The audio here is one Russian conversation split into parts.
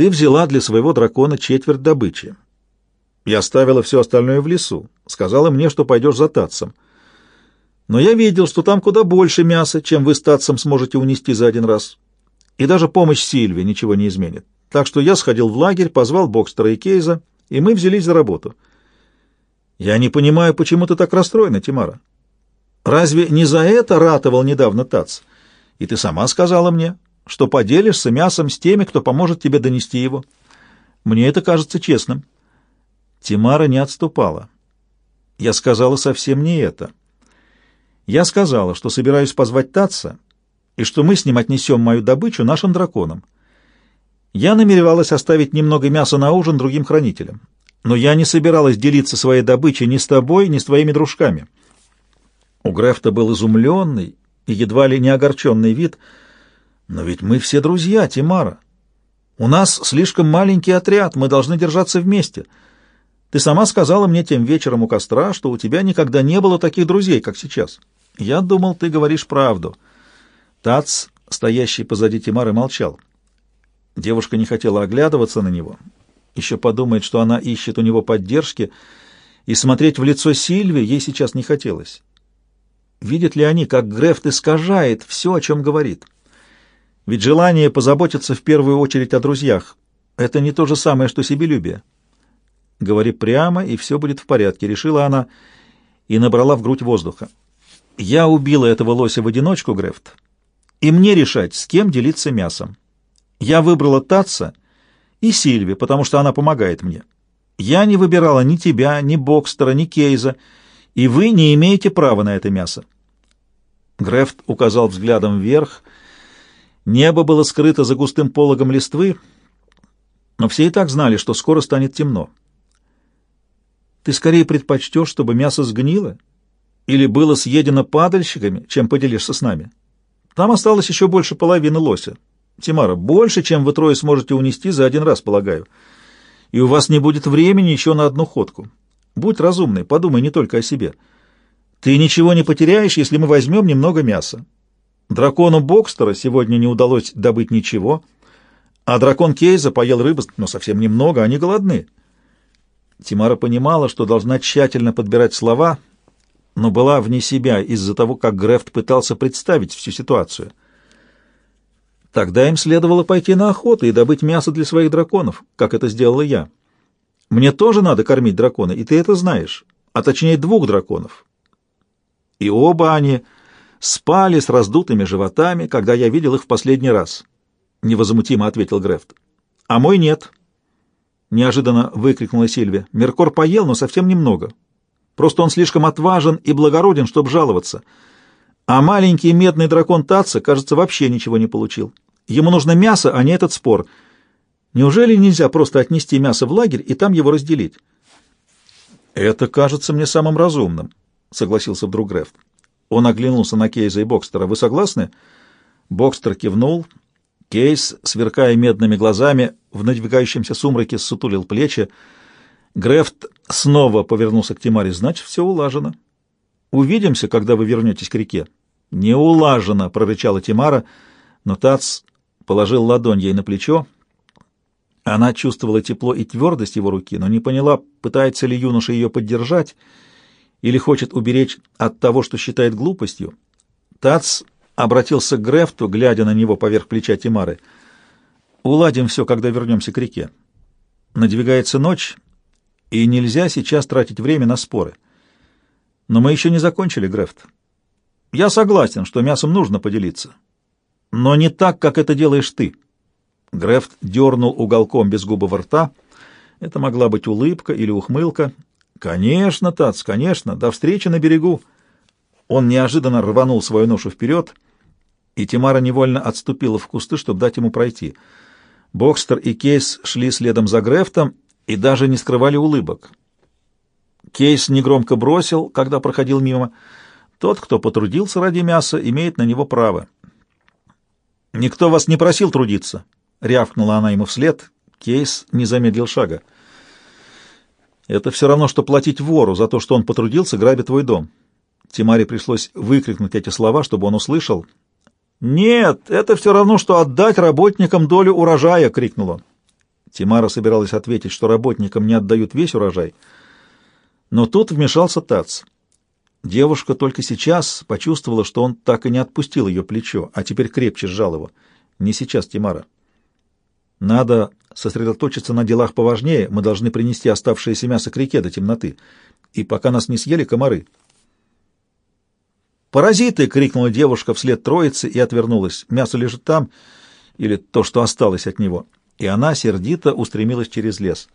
Ты взяла для своего дракона четверть добычи и оставила все остальное в лесу. Сказала мне, что пойдешь за Татсом. Но я видел, что там куда больше мяса, чем вы с Татсом сможете унести за один раз. И даже помощь Сильве ничего не изменит. Так что я сходил в лагерь, позвал Бокстера и Кейза, и мы взялись за работу. Я не понимаю, почему ты так расстроена, Тимара. Разве не за это ратовал недавно Тац? И ты сама сказала мне, что поделишься мясом с теми, кто поможет тебе донести его. Мне это кажется честным. Тимара не отступала. Я сказала совсем не это. Я сказала, что собираюсь позвать Татца, и что мы с ним отнесем мою добычу нашим драконам. Я намеревалась оставить немного мяса на ужин другим хранителям, но я не собиралась делиться своей добычей ни с тобой, ни с твоими дружками. У Грефта был изумленный и едва ли не огорченный вид. «Но ведь мы все друзья, Тимара. У нас слишком маленький отряд, мы должны держаться вместе». Ты сама сказала мне тем вечером у костра, что у тебя никогда не было таких друзей, как сейчас. Я думал, ты говоришь правду. Тац, стоящий позади Тимары, молчал. Девушка не хотела оглядываться на него. Еще подумает, что она ищет у него поддержки, и смотреть в лицо Сильви ей сейчас не хотелось. Видят ли они, как Грефт искажает все, о чем говорит? Ведь желание позаботиться в первую очередь о друзьях — это не то же самое, что себелюбие. Говори прямо, и все будет в порядке, решила она и набрала в грудь воздуха. Я убила этого лося в одиночку, Грефт, и мне решать, с кем делиться мясом. Я выбрала Татца и Сильви, потому что она помогает мне. Я не выбирала ни тебя, ни Бокстера, ни Кейза, и вы не имеете права на это мясо. Грефт указал взглядом вверх. Небо было скрыто за густым пологом листвы, но все и так знали, что скоро станет темно. Ты скорее предпочтешь, чтобы мясо сгнило или было съедено падальщиками, чем поделишься с нами. Там осталось еще больше половины лося. Тимара, больше, чем вы трое сможете унести за один раз, полагаю. И у вас не будет времени еще на одну ходку. Будь разумный, подумай не только о себе. Ты ничего не потеряешь, если мы возьмем немного мяса. Дракону Бокстера сегодня не удалось добыть ничего, а дракон Кейза поел рыбы, но совсем немного, они голодны. Тимара понимала, что должна тщательно подбирать слова, но была вне себя из-за того, как Грефт пытался представить всю ситуацию. Тогда им следовало пойти на охоту и добыть мясо для своих драконов, как это сделала я. Мне тоже надо кормить дракона, и ты это знаешь, а точнее двух драконов. И оба они спали с раздутыми животами, когда я видел их в последний раз, — невозмутимо ответил Грефт. — А мой нет. —— неожиданно выкрикнула Сильвия. «Меркор поел, но совсем немного. Просто он слишком отважен и благороден, чтобы жаловаться. А маленький медный дракон Татца, кажется, вообще ничего не получил. Ему нужно мясо, а не этот спор. Неужели нельзя просто отнести мясо в лагерь и там его разделить?» «Это кажется мне самым разумным», — согласился вдруг Грефт. Он оглянулся на Кейза и Бокстера. «Вы согласны?» Бокстер кивнул. Кейс, сверкая медными глазами, в надвигающемся сумраке сутулил плечи. Грефт снова повернулся к Тимаре. «Значит, все улажено. Увидимся, когда вы вернетесь к реке». «Не улажено!» — прорычала Тимара, но Тац положил ладонь ей на плечо. Она чувствовала тепло и твердость его руки, но не поняла, пытается ли юноша ее поддержать или хочет уберечь от того, что считает глупостью. Тац обратился к Грефту, глядя на него поверх плеча Тимары. «Уладим все, когда вернемся к реке. Надвигается ночь, и нельзя сейчас тратить время на споры. Но мы еще не закончили, Грефт. Я согласен, что мясом нужно поделиться, но не так, как это делаешь ты». Грефт дернул уголком безгубого рта. Это могла быть улыбка или ухмылка. «Конечно, Тац, конечно. До встречи на берегу». Он неожиданно рванул свою ношу вперед — и Тимара невольно отступила в кусты, чтобы дать ему пройти. Бокстер и Кейс шли следом за Грефтом и даже не скрывали улыбок. Кейс негромко бросил, когда проходил мимо. Тот, кто потрудился ради мяса, имеет на него право. «Никто вас не просил трудиться», — рявкнула она ему вслед. Кейс не замедлил шага. «Это все равно, что платить вору за то, что он потрудился, грабя твой дом». Тимаре пришлось выкрикнуть эти слова, чтобы он услышал — «Нет, это все равно, что отдать работникам долю урожая!» — крикнул он. Тимара собиралась ответить, что работникам не отдают весь урожай, но тут вмешался Тац. Девушка только сейчас почувствовала, что он так и не отпустил ее плечо, а теперь крепче сжал его. «Не сейчас, Тимара. Надо сосредоточиться на делах поважнее, мы должны принести оставшееся мясо к реке до темноты, и пока нас не съели комары». «Паразиты!» — крикнула девушка вслед троице и отвернулась. «Мясо лежит там, или то, что осталось от него». И она сердито устремилась через лес.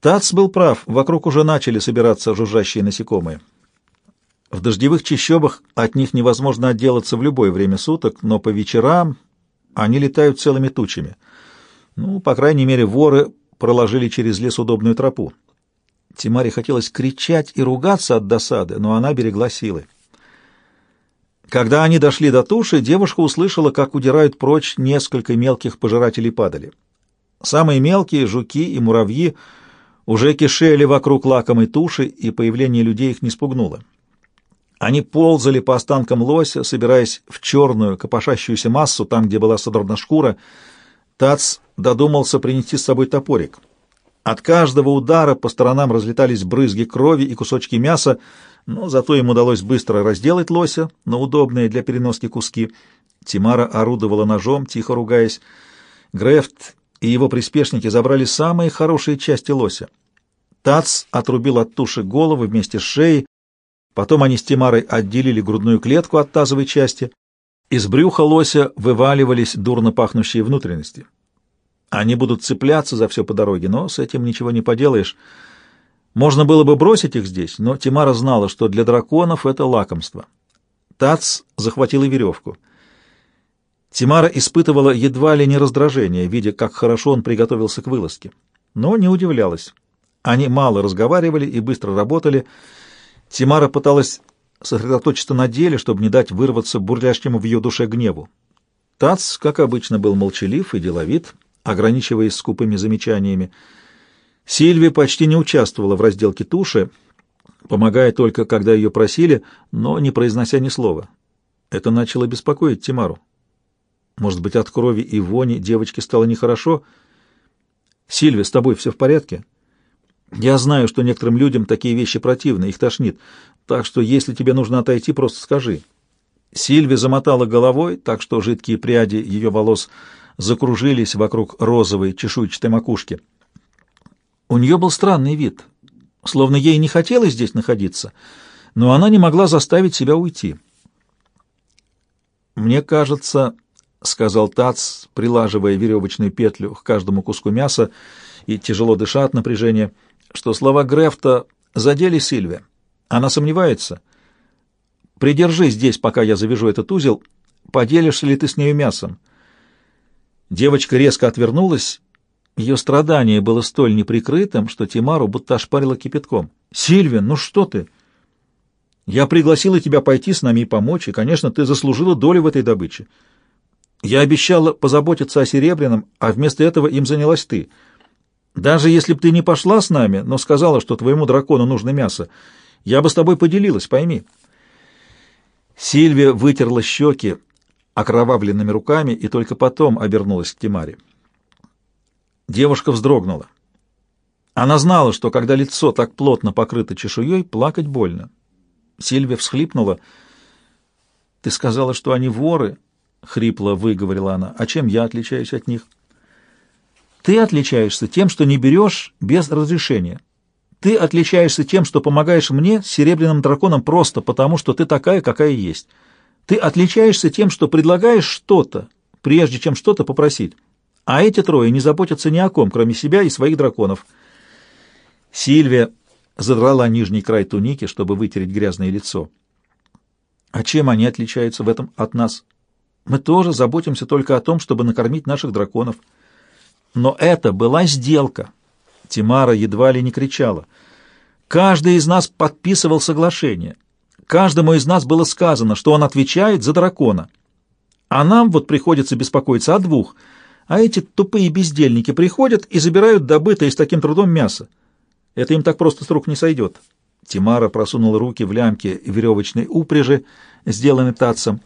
Тац был прав, вокруг уже начали собираться жужжащие насекомые. В дождевых чащобах от них невозможно отделаться в любое время суток, но по вечерам они летают целыми тучами. Ну, по крайней мере, воры проложили через лес удобную тропу. Тимаре хотелось кричать и ругаться от досады, но она берегла силы. Когда они дошли до туши, девушка услышала, как удирают прочь несколько мелких пожирателей падали. Самые мелкие, жуки и муравьи, уже кишели вокруг лакомой туши, и появление людей их не спугнуло. Они ползали по останкам лося, собираясь в черную, копошащуюся массу, там, где была содрана шкура. Тац додумался принести с собой топорик — от каждого удара по сторонам разлетались брызги крови и кусочки мяса, но зато им удалось быстро разделать лося на удобные для переноски куски. Тимара орудовала ножом, тихо ругаясь. Грефт и его приспешники забрали самые хорошие части лося. Тац отрубил от туши голову вместе с шеей, потом они с Тимарой отделили грудную клетку от тазовой части. Из брюха лося вываливались дурно пахнущие внутренности. Они будут цепляться за все по дороге, но с этим ничего не поделаешь. Можно было бы бросить их здесь, но Тимара знала, что для драконов это лакомство. Тац захватила веревку. Тимара испытывала едва ли не раздражение, видя, как хорошо он приготовился к вылазке. Но не удивлялась. Они мало разговаривали и быстро работали. Тимара пыталась сосредоточиться на деле, чтобы не дать вырваться бурлящему в ее душе гневу. Тац, как обычно, был молчалив и деловит, ограничиваясь скупыми замечаниями. Сильви почти не участвовала в разделке туши, помогая только, когда ее просили, но не произнося ни слова. Это начало беспокоить Тимару. Может быть, от крови и вони девочке стало нехорошо? «Сильви, с тобой все в порядке?» «Я знаю, что некоторым людям такие вещи противны, их тошнит, так что если тебе нужно отойти, просто скажи». Сильви замотала головой, так что жидкие пряди ее волос закружились вокруг розовой чешуйчатой макушки. У нее был странный вид, словно ей не хотелось здесь находиться, но она не могла заставить себя уйти. «Мне кажется, — сказал Тац, прилаживая веревочную петлю к каждому куску мяса и тяжело дыша от напряжения, — что слова Грефта задели Сильвия. Она сомневается. Придержи здесь, пока я завяжу этот узел. Поделишься ли ты с нею мясом?» Девочка резко отвернулась. Ее страдание было столь неприкрытым, что Тимару будто ошпарило кипятком. «Сильвин, ну что ты? Я пригласила тебя пойти с нами и помочь, и, конечно, ты заслужила долю в этой добыче. Я обещала позаботиться о Серебряном, а вместо этого им занялась ты. Даже если бы ты не пошла с нами, но сказала, что твоему дракону нужно мясо, я бы с тобой поделилась, пойми». Сильвия вытерла щеки, окровавленными руками и только потом обернулась к Тимаре. Девушка вздрогнула. Она знала, что когда лицо так плотно покрыто чешуей, плакать больно. Сильвия всхлипнула. «Ты сказала, что они воры?» — хрипло выговорила она. «А чем я отличаюсь от них?» «Ты отличаешься тем, что не берешь без разрешения. Ты отличаешься тем, что помогаешь мне серебряным драконом просто потому, что ты такая, какая есть». Ты отличаешься тем, что предлагаешь что-то, прежде чем что-то попросить. А эти трое не заботятся ни о ком, кроме себя и своих драконов. Сильвия задрала нижний край туники, чтобы вытереть грязное лицо. А чем они отличаются в этом от нас? Мы тоже заботимся только о том, чтобы накормить наших драконов. Но это была сделка. Тимара едва ли не кричала. Каждый из нас подписывал соглашение. Каждому из нас было сказано, что он отвечает за дракона. А нам вот приходится беспокоиться о двух. А эти тупые бездельники приходят и забирают добытое с таким трудом мясо. Это им так просто с рук не сойдет. Тимара просунула руки в лямки веревочной упряжи, сделанной тацем.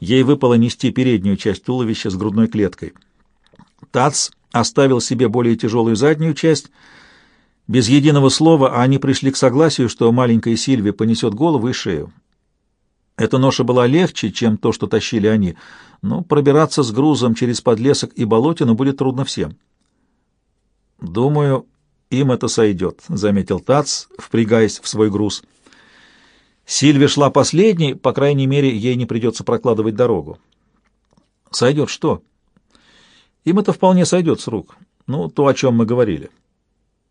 Ей выпало нести переднюю часть туловища с грудной клеткой. Тац оставил себе более тяжелую заднюю часть. Без единого слова они пришли к согласию, что маленькая Сильвия понесет голову и шею. Эта ноша была легче, чем то, что тащили они, но пробираться с грузом через подлесок и болотину будет трудно всем. «Думаю, им это сойдет», — заметил Тац, впрягаясь в свой груз. Сильвия шла последней, по крайней мере, ей не придется прокладывать дорогу. «Сойдет что?» «Им это вполне сойдет с рук. Ну, то, о чем мы говорили.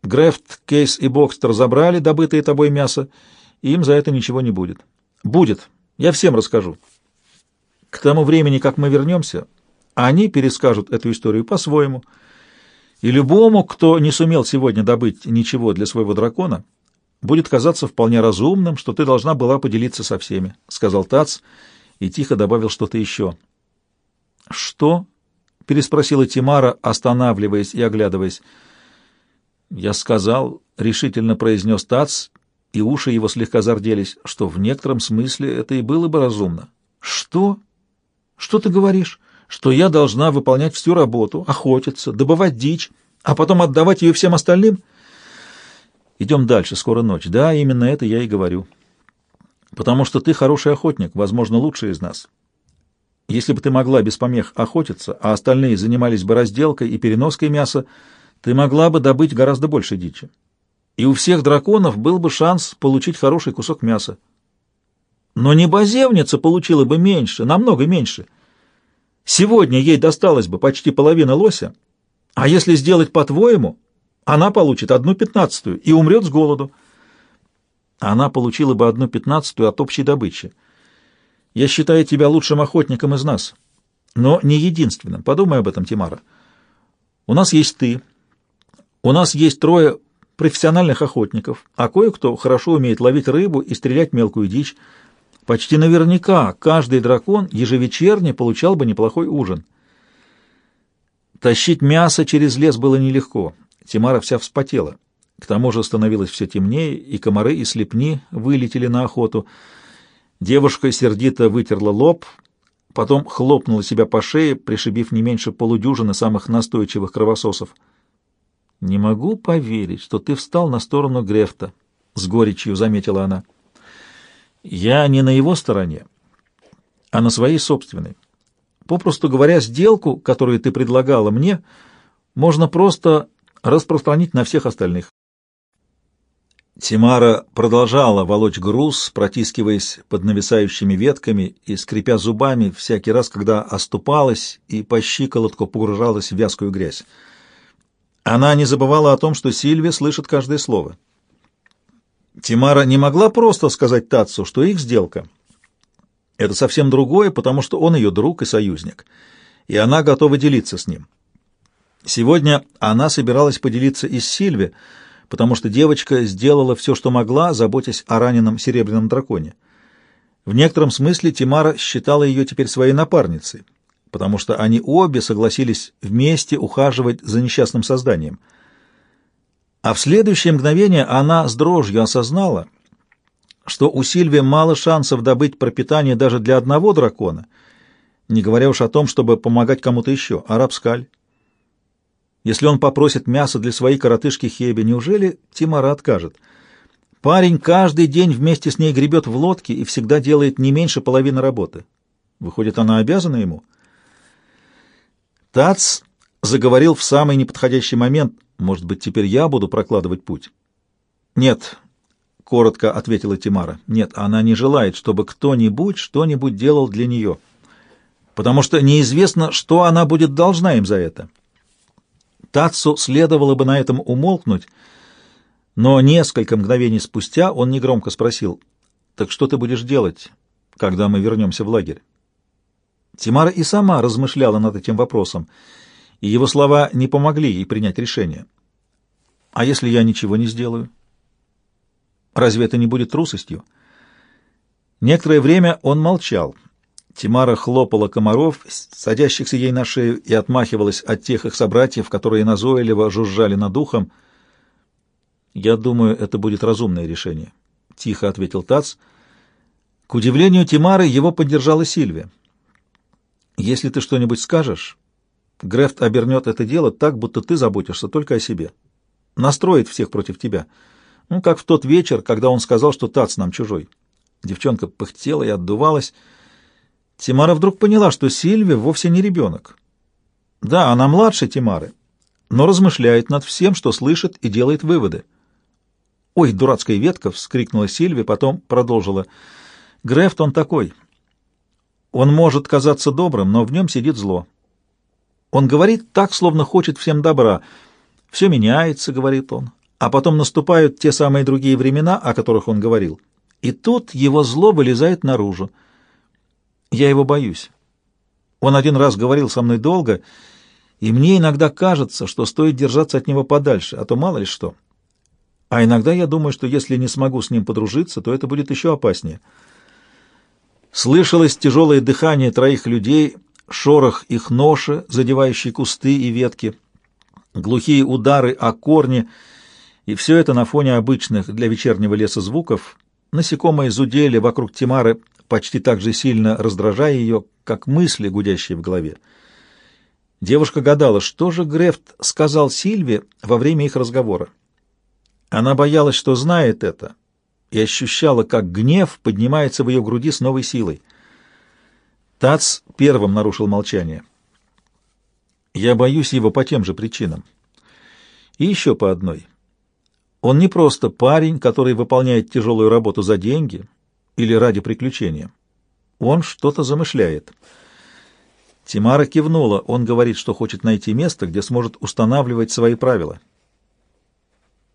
Грефт, Кейс и Бокстер забрали добытое тобой мясо, и им за это ничего не будет». «Будет», я всем расскажу. К тому времени, как мы вернемся, они перескажут эту историю по-своему. И любому, кто не сумел сегодня добыть ничего для своего дракона, будет казаться вполне разумным, что ты должна была поделиться со всеми, — сказал Тац и тихо добавил что-то еще. — Что? — переспросила Тимара, останавливаясь и оглядываясь. — Я сказал, — решительно произнес Тац и уши его слегка зарделись, что в некотором смысле это и было бы разумно. «Что? Что ты говоришь? Что я должна выполнять всю работу, охотиться, добывать дичь, а потом отдавать ее всем остальным?» «Идем дальше, скоро ночь». «Да, именно это я и говорю. Потому что ты хороший охотник, возможно, лучший из нас. Если бы ты могла без помех охотиться, а остальные занимались бы разделкой и переноской мяса, ты могла бы добыть гораздо больше дичи и у всех драконов был бы шанс получить хороший кусок мяса. Но небозевница получила бы меньше, намного меньше. Сегодня ей досталось бы почти половина лося, а если сделать по-твоему, она получит одну пятнадцатую и умрет с голоду. Она получила бы одну пятнадцатую от общей добычи. Я считаю тебя лучшим охотником из нас, но не единственным. Подумай об этом, Тимара. У нас есть ты, у нас есть трое профессиональных охотников, а кое-кто хорошо умеет ловить рыбу и стрелять мелкую дичь. Почти наверняка каждый дракон ежевечерне получал бы неплохой ужин. Тащить мясо через лес было нелегко. Тимара вся вспотела. К тому же становилось все темнее, и комары, и слепни вылетели на охоту. Девушка сердито вытерла лоб, потом хлопнула себя по шее, пришибив не меньше полудюжины самых настойчивых кровососов. «Не могу поверить, что ты встал на сторону Грефта», — с горечью заметила она. «Я не на его стороне, а на своей собственной. Попросту говоря, сделку, которую ты предлагала мне, можно просто распространить на всех остальных». Тимара продолжала волочь груз, протискиваясь под нависающими ветками и скрипя зубами всякий раз, когда оступалась и по щиколотку погружалась в вязкую грязь. Она не забывала о том, что Сильвия слышит каждое слово. Тимара не могла просто сказать Татсу, что их сделка — это совсем другое, потому что он ее друг и союзник, и она готова делиться с ним. Сегодня она собиралась поделиться и с Сильви, потому что девочка сделала все, что могла, заботясь о раненом серебряном драконе. В некотором смысле Тимара считала ее теперь своей напарницей, потому что они обе согласились вместе ухаживать за несчастным созданием. А в следующее мгновение она с дрожью осознала, что у Сильвии мало шансов добыть пропитание даже для одного дракона, не говоря уж о том, чтобы помогать кому-то еще, араб Скаль. Если он попросит мясо для своей коротышки Хеби, неужели Тимара откажет? Парень каждый день вместе с ней гребет в лодке и всегда делает не меньше половины работы. Выходит, она обязана ему? Тац заговорил в самый неподходящий момент. Может быть, теперь я буду прокладывать путь? Нет, — коротко ответила Тимара. Нет, она не желает, чтобы кто-нибудь что-нибудь делал для нее, потому что неизвестно, что она будет должна им за это. Тацу следовало бы на этом умолкнуть, но несколько мгновений спустя он негромко спросил, «Так что ты будешь делать, когда мы вернемся в лагерь?» Тимара и сама размышляла над этим вопросом, и его слова не помогли ей принять решение. «А если я ничего не сделаю? Разве это не будет трусостью?» Некоторое время он молчал. Тимара хлопала комаров, садящихся ей на шею, и отмахивалась от тех их собратьев, которые назойливо жужжали над ухом. «Я думаю, это будет разумное решение», — тихо ответил Тац. К удивлению Тимары его поддержала Сильвия. Если ты что-нибудь скажешь, Грефт обернет это дело так, будто ты заботишься только о себе. Настроит всех против тебя. Ну, как в тот вечер, когда он сказал, что Тац нам чужой. Девчонка пыхтела и отдувалась. Тимара вдруг поняла, что Сильвия вовсе не ребенок. Да, она младше Тимары, но размышляет над всем, что слышит, и делает выводы. «Ой, дурацкая ветка!» — вскрикнула Сильвия, потом продолжила. «Грефт он такой. Он может казаться добрым, но в нем сидит зло. Он говорит так, словно хочет всем добра. Все меняется, — говорит он, — а потом наступают те самые другие времена, о которых он говорил. И тут его зло вылезает наружу. Я его боюсь. Он один раз говорил со мной долго, и мне иногда кажется, что стоит держаться от него подальше, а то мало ли что. А иногда я думаю, что если не смогу с ним подружиться, то это будет еще опаснее. Слышалось тяжелое дыхание троих людей, шорох их ноши, задевающий кусты и ветки, глухие удары о корни, и все это на фоне обычных для вечернего леса звуков. Насекомые зудели вокруг Тимары, почти так же сильно раздражая ее, как мысли, гудящие в голове. Девушка гадала, что же Грефт сказал Сильве во время их разговора. Она боялась, что знает это, и ощущала, как гнев поднимается в ее груди с новой силой. Тац первым нарушил молчание. «Я боюсь его по тем же причинам. И еще по одной. Он не просто парень, который выполняет тяжелую работу за деньги или ради приключения. Он что-то замышляет». Тимара кивнула. Он говорит, что хочет найти место, где сможет устанавливать свои правила.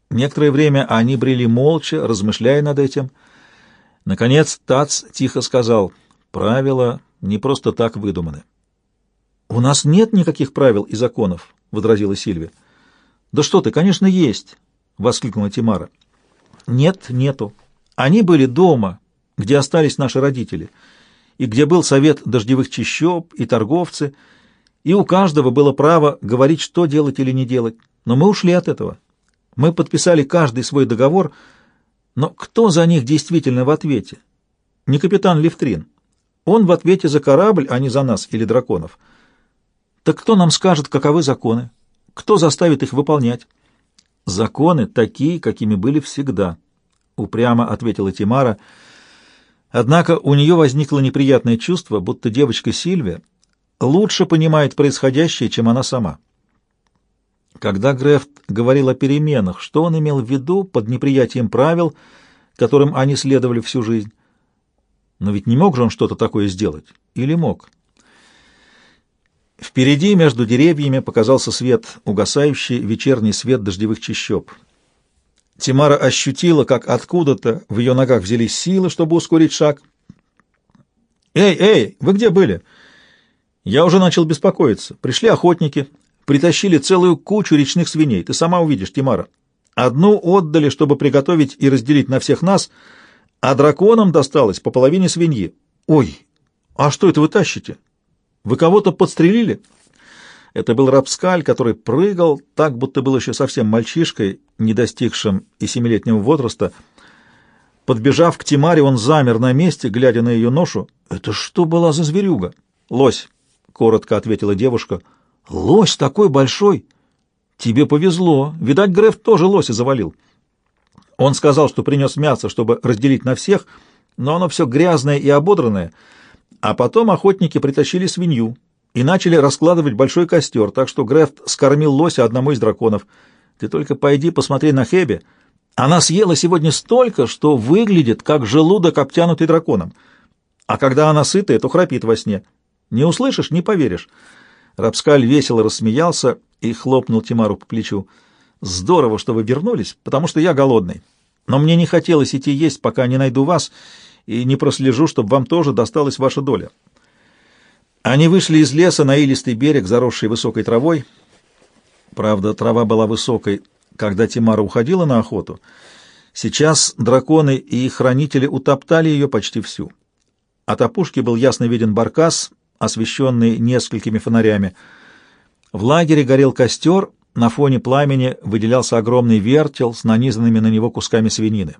Некоторое время они брели молча, размышляя над этим. Наконец Тац тихо сказал, «Правила не просто так выдуманы». «У нас нет никаких правил и законов», — возразила Сильвия. «Да что ты, конечно, есть», — воскликнула Тимара. «Нет, нету. Они были дома, где остались наши родители» и где был совет дождевых чащоб и торговцы, и у каждого было право говорить, что делать или не делать. Но мы ушли от этого. Мы подписали каждый свой договор, но кто за них действительно в ответе? Не капитан Левтрин. Он в ответе за корабль, а не за нас или драконов. Так кто нам скажет, каковы законы? Кто заставит их выполнять? Законы такие, какими были всегда, упрямо ответила Тимара, — Однако у нее возникло неприятное чувство, будто девочка Сильвия лучше понимает происходящее, чем она сама. Когда Грефт говорил о переменах, что он имел в виду под неприятием правил, которым они следовали всю жизнь? Но ведь не мог же он что-то такое сделать? Или мог? Впереди между деревьями показался свет, угасающий вечерний свет дождевых чащоб. Тимара ощутила, как откуда-то в ее ногах взялись силы, чтобы ускорить шаг. «Эй, эй, вы где были?» Я уже начал беспокоиться. Пришли охотники, притащили целую кучу речных свиней. Ты сама увидишь, Тимара. Одну отдали, чтобы приготовить и разделить на всех нас, а драконам досталось по половине свиньи. Ой, а что это вы тащите? Вы кого-то подстрелили?» Это был Рапскаль, который прыгал так, будто был еще совсем мальчишкой, не достигшим и семилетнего возраста. Подбежав к Тимаре, он замер на месте, глядя на ее ношу. «Это что была за зверюга?» «Лось», — коротко ответила девушка. «Лось такой большой!» «Тебе повезло. Видать, Греф тоже лося завалил». Он сказал, что принес мясо, чтобы разделить на всех, но оно все грязное и ободранное, а потом охотники притащили свинью и начали раскладывать большой костер, так что Грефт скормил лося одному из драконов. Ты только пойди посмотри на Хебе. Она съела сегодня столько, что выглядит, как желудок, обтянутый драконом. А когда она сытая, то храпит во сне. Не услышишь — не поверишь. Рапскаль весело рассмеялся и хлопнул Тимару по плечу. «Здорово, что вы вернулись, потому что я голодный. Но мне не хотелось идти есть, пока не найду вас, и не прослежу, чтобы вам тоже досталась ваша доля. Они вышли из леса на илистый берег, заросший высокой травой. Правда, трава была высокой, когда Тимара уходила на охоту. Сейчас драконы и их хранители утоптали ее почти всю. От опушки был ясно виден баркас, освещенный несколькими фонарями. В лагере горел костер, на фоне пламени выделялся огромный вертел с нанизанными на него кусками свинины.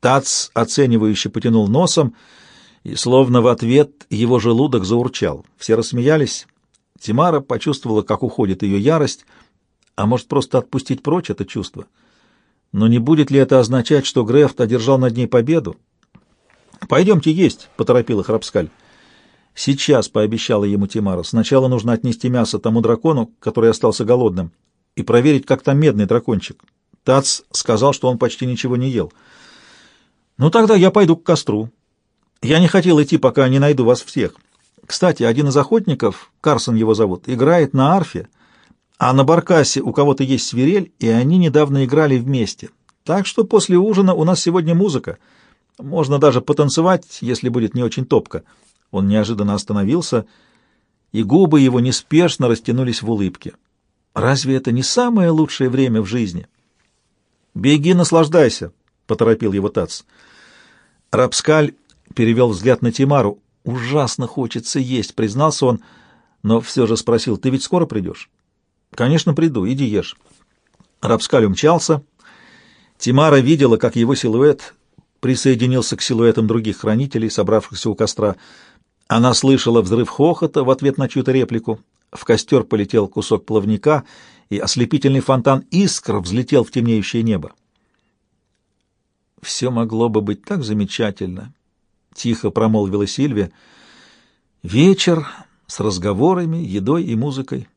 Тац оценивающе потянул носом — и словно в ответ его желудок заурчал. Все рассмеялись. Тимара почувствовала, как уходит ее ярость, а может просто отпустить прочь это чувство. Но не будет ли это означать, что Грефт одержал над ней победу? «Пойдемте есть», — поторопила Храпскаль. «Сейчас», — пообещала ему Тимара, — «сначала нужно отнести мясо тому дракону, который остался голодным, и проверить, как там медный дракончик». Тац сказал, что он почти ничего не ел. «Ну тогда я пойду к костру. Я не хотел идти, пока не найду вас всех. Кстати, один из охотников, Карсон его зовут, играет на арфе, а на баркасе у кого-то есть свирель, и они недавно играли вместе. Так что после ужина у нас сегодня музыка. Можно даже потанцевать, если будет не очень топко». Он неожиданно остановился, и губы его неспешно растянулись в улыбке. «Разве это не самое лучшее время в жизни?» «Беги, наслаждайся», — поторопил его Тац. Рапскаль перевел взгляд на Тимару. «Ужасно хочется есть», — признался он, но все же спросил, «Ты ведь скоро придешь?» «Конечно, приду. Иди ешь». Рапскаль умчался. Тимара видела, как его силуэт присоединился к силуэтам других хранителей, собравшихся у костра. Она слышала взрыв хохота в ответ на чью-то реплику. В костер полетел кусок плавника — и ослепительный фонтан искр взлетел в темнеющее небо. «Все могло бы быть так замечательно», — тихо промолвила Сильвия. «Вечер с разговорами, едой и музыкой».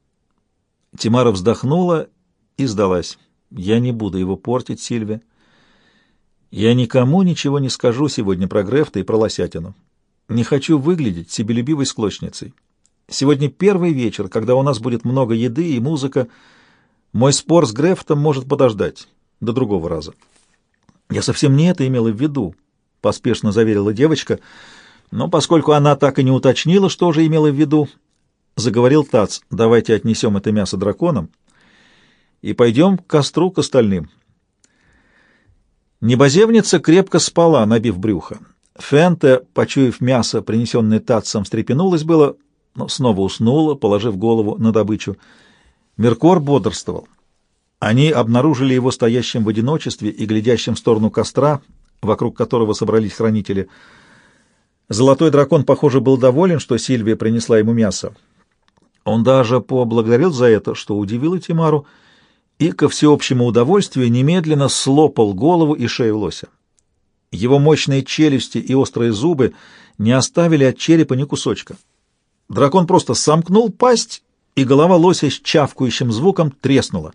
Тимара вздохнула и сдалась. «Я не буду его портить, Сильвия. Я никому ничего не скажу сегодня про Грефта и про Лосятину. Не хочу выглядеть себелюбивой склочницей. Сегодня первый вечер, когда у нас будет много еды и музыка, — мой спор с Грефтом может подождать до другого раза. Я совсем не это имела в виду, поспешно заверила девочка, но поскольку она так и не уточнила, что же имела в виду, заговорил Тац, давайте отнесем это мясо драконам и пойдем к костру к остальным. Небозевница крепко спала, набив брюхо. Фенте, почуяв мясо, принесенное Татцем, встрепенулась было, но снова уснула, положив голову на добычу. Меркор бодрствовал. Они обнаружили его стоящим в одиночестве и глядящим в сторону костра, вокруг которого собрались хранители. Золотой дракон, похоже, был доволен, что Сильвия принесла ему мясо. Он даже поблагодарил за это, что удивило Тимару, и, ко всеобщему удовольствию, немедленно слопал голову и шею лося. Его мощные челюсти и острые зубы не оставили от черепа ни кусочка. Дракон просто сомкнул пасть и голова лося с чавкающим звуком треснула.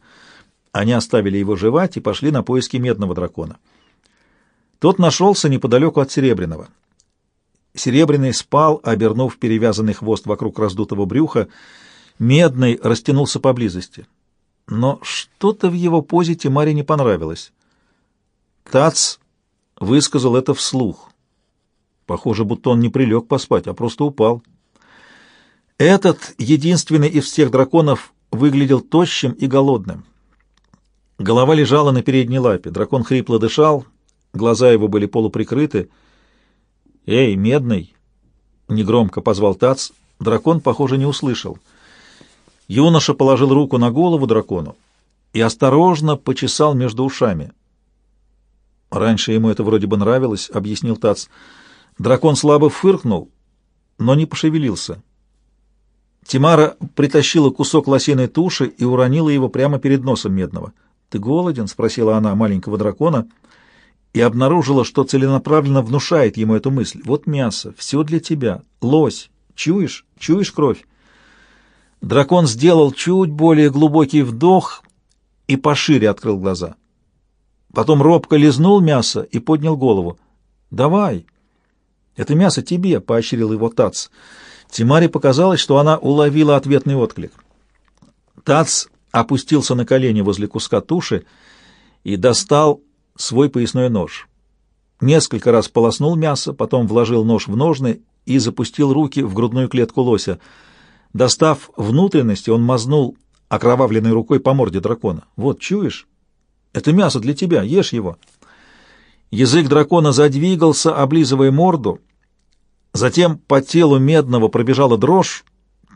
Они оставили его жевать и пошли на поиски медного дракона. Тот нашелся неподалеку от Серебряного. Серебряный спал, обернув перевязанный хвост вокруг раздутого брюха. Медный растянулся поблизости. Но что-то в его позе Тимаре не понравилось. Тац высказал это вслух. Похоже, будто он не прилег поспать, а просто упал. Этот, единственный из всех драконов, выглядел тощим и голодным. Голова лежала на передней лапе, дракон хрипло дышал, глаза его были полуприкрыты. «Эй, медный!» — негромко позвал Тац. Дракон, похоже, не услышал. Юноша положил руку на голову дракону и осторожно почесал между ушами. «Раньше ему это вроде бы нравилось», — объяснил Тац. Дракон слабо фыркнул, но не пошевелился. Тимара притащила кусок лосиной туши и уронила его прямо перед носом Медного. «Ты голоден?» — спросила она маленького дракона и обнаружила, что целенаправленно внушает ему эту мысль. «Вот мясо, все для тебя. Лось. Чуешь? Чуешь кровь?» Дракон сделал чуть более глубокий вдох и пошире открыл глаза. Потом робко лизнул мясо и поднял голову. «Давай!» «Это мясо тебе!» — поощрил его Тац. Тимаре показалось, что она уловила ответный отклик. Тац опустился на колени возле куска туши и достал свой поясной нож. Несколько раз полоснул мясо, потом вложил нож в ножны и запустил руки в грудную клетку лося. Достав внутренности, он мазнул окровавленной рукой по морде дракона. «Вот, чуешь? Это мясо для тебя, ешь его». Язык дракона задвигался, облизывая морду — Затем по телу медного пробежала дрожь.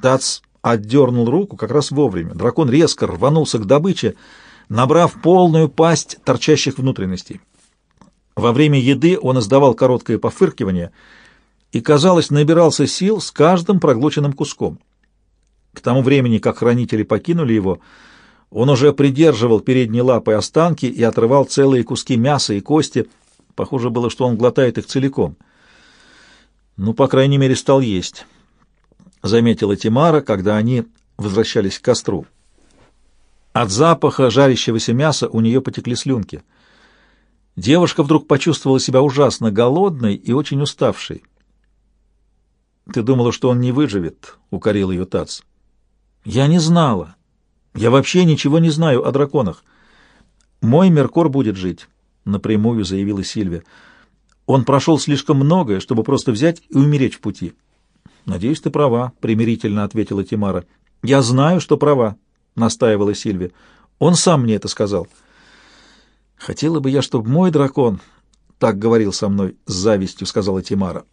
Тац отдернул руку как раз вовремя. Дракон резко рванулся к добыче, набрав полную пасть торчащих внутренностей. Во время еды он издавал короткое пофыркивание и, казалось, набирался сил с каждым проглоченным куском. К тому времени, как хранители покинули его, он уже придерживал передней лапой останки и отрывал целые куски мяса и кости. Похоже было, что он глотает их целиком. Ну, по крайней мере, стал есть, — заметила Тимара, когда они возвращались к костру. От запаха жарящегося мяса у нее потекли слюнки. Девушка вдруг почувствовала себя ужасно голодной и очень уставшей. «Ты думала, что он не выживет?» — укорил ее Тац. «Я не знала. Я вообще ничего не знаю о драконах. Мой Меркор будет жить», — напрямую заявила Сильвия. «Он прошел слишком многое, чтобы просто взять и умереть в пути». «Надеюсь, ты права», — примирительно ответила Тимара. «Я знаю, что права», — настаивала Сильвия. «Он сам мне это сказал». «Хотела бы я, чтобы мой дракон так говорил со мной с завистью», — сказала Тимара.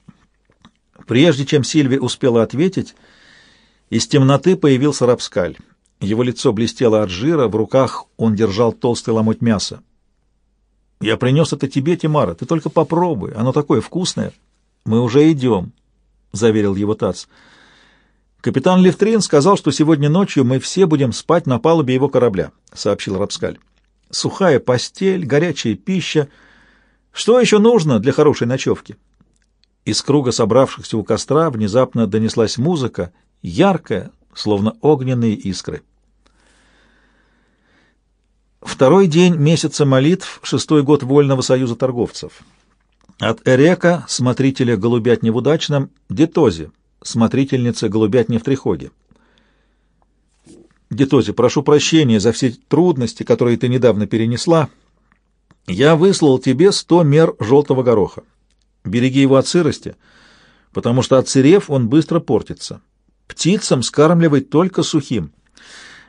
Прежде чем Сильви успела ответить, из темноты появился Рапскаль. Его лицо блестело от жира, в руках он держал толстый ломоть мяса. «Я принес это тебе, Тимара, ты только попробуй, оно такое вкусное». «Мы уже идем», — заверил его Тац. «Капитан Левтрин сказал, что сегодня ночью мы все будем спать на палубе его корабля», — сообщил Рапскаль. «Сухая постель, горячая пища. Что еще нужно для хорошей ночевки?» Из круга собравшихся у костра внезапно донеслась музыка, яркая, словно огненные искры. Второй день месяца молитв, шестой год Вольного союза торговцев. От Эрека, смотрителя голубятни в Удачном, Детози, смотрительница голубятни в Трихоге. Детози, прошу прощения за все трудности, которые ты недавно перенесла. Я выслал тебе сто мер желтого гороха. Береги его от сырости, потому что отсырев, он быстро портится. Птицам скармливай только сухим.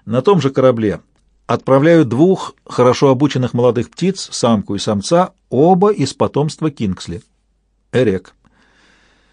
На том же корабле отправляю двух хорошо обученных молодых птиц, самку и самца, оба из потомства Кингсли. Эрек.